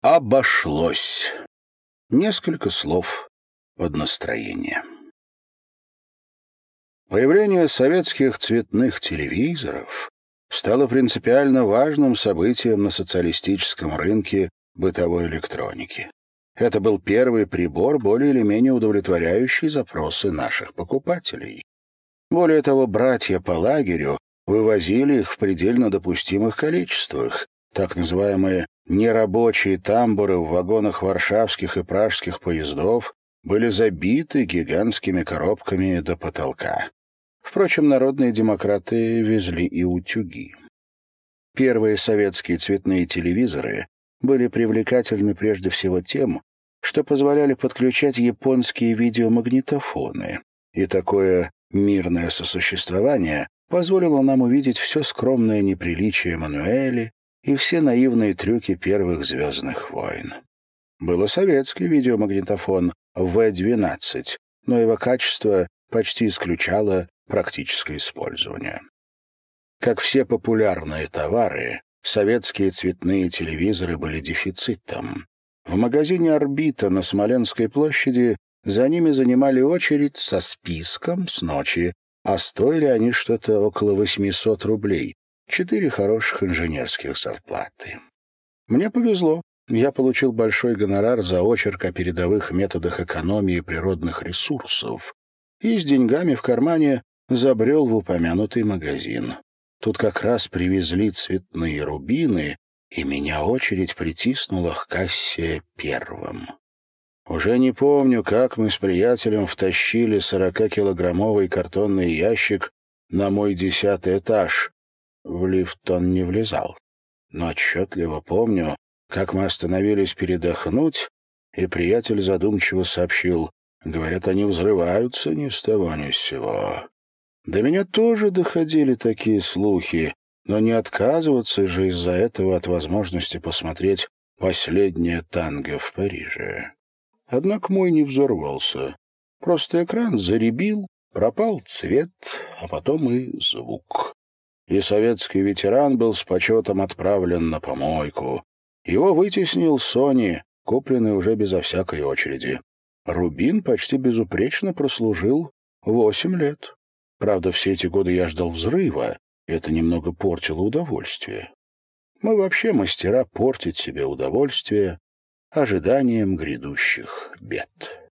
Обошлось. Несколько слов под настроение. Появление советских цветных телевизоров стало принципиально важным событием на социалистическом рынке бытовой электроники. Это был первый прибор, более или менее удовлетворяющий запросы наших покупателей. Более того, братья по лагерю вывозили их в предельно допустимых количествах, так называемые нерабочие тамбуры в вагонах варшавских и пражских поездов были забиты гигантскими коробками до потолка. Впрочем, народные демократы везли и утюги. Первые советские цветные телевизоры были привлекательны прежде всего тем, что позволяли подключать японские видеомагнитофоны, и такое мирное сосуществование позволило нам увидеть все скромное неприличие Мануэли и все наивные трюки первых «Звездных войн». Был и советский видеомагнитофон В-12, но его качество почти исключало практическое использование. Как все популярные товары, советские цветные телевизоры были дефицитом. В магазине «Орбита» на Смоленской площади за ними занимали очередь со списком с ночи, а стоили они что-то около 800 рублей, четыре хороших инженерских зарплаты. Мне повезло. Я получил большой гонорар за очерк о передовых методах экономии природных ресурсов и с деньгами в кармане забрел в упомянутый магазин. Тут как раз привезли цветные рубины, и меня очередь притиснула к кассе первым. Уже не помню, как мы с приятелем втащили сорокакилограммовый картонный ящик на мой десятый этаж. В лифт он не влезал. Но отчетливо помню, как мы остановились передохнуть, и приятель задумчиво сообщил, говорят, они взрываются ни с того ни с сего. До меня тоже доходили такие слухи, но не отказываться же из-за этого от возможности посмотреть последнее танго в Париже. Однако мой не взорвался. Просто экран заребил, пропал цвет, а потом и звук. И советский ветеран был с почетом отправлен на помойку. Его вытеснил Сони, купленный уже безо всякой очереди. Рубин почти безупречно прослужил восемь лет. Правда, все эти годы я ждал взрыва, и это немного портило удовольствие. Мы вообще мастера портить себе удовольствие ожиданием грядущих бед.